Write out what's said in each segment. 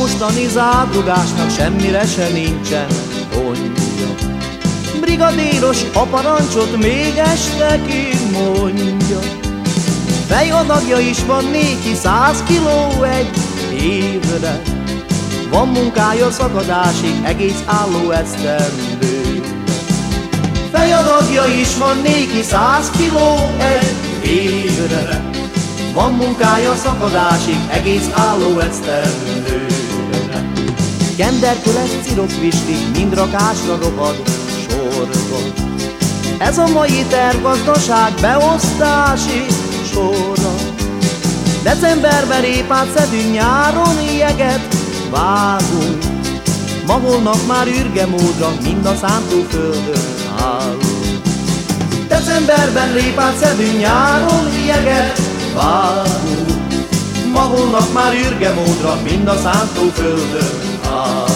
mostani zádrugásnak semmire se nincsen gondja. Brigadéros a parancsot még este mondja. Fejadagja is van néki száz kiló egy évre. Van munkája szakadásig egész álló esztendő. Fejadagja is van néki száz kiló egy évre. Van munkája szakadásig egész álló esztendő. Kenderköles cirok vislik, mind rakásra rohad sorba. Ez a mai tervgazdaság beosztási sorra. Decemberben répát szedünk, nyáron jeget vágunk. Ma holnap már ürgemódra mind a szántóföldön állunk. Decemberben répát szedünk, nyáron jeget vágunk. Ma holnap már ürgemódra mind a szántóföldön 아.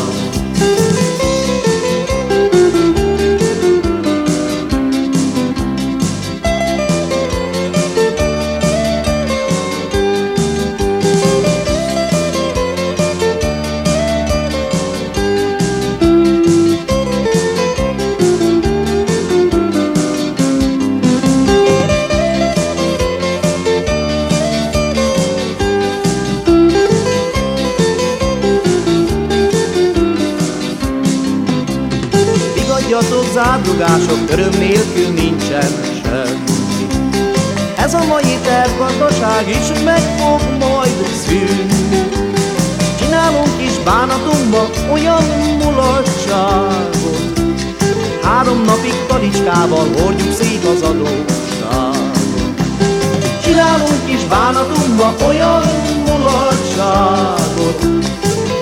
Vigadjatok, zárdugások, öröm nélkül nincsen semmi. Ez a mai tervgazdaság is meg fog majd szűnni. Csinálunk is bánatunkba olyan mulatságot, Három napig talicskával hordjuk szét az adósságot. Csinálunk is bánatunkba olyan mulatságot,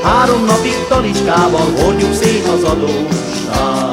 Három napig talicskával hordjuk szét az adósságot.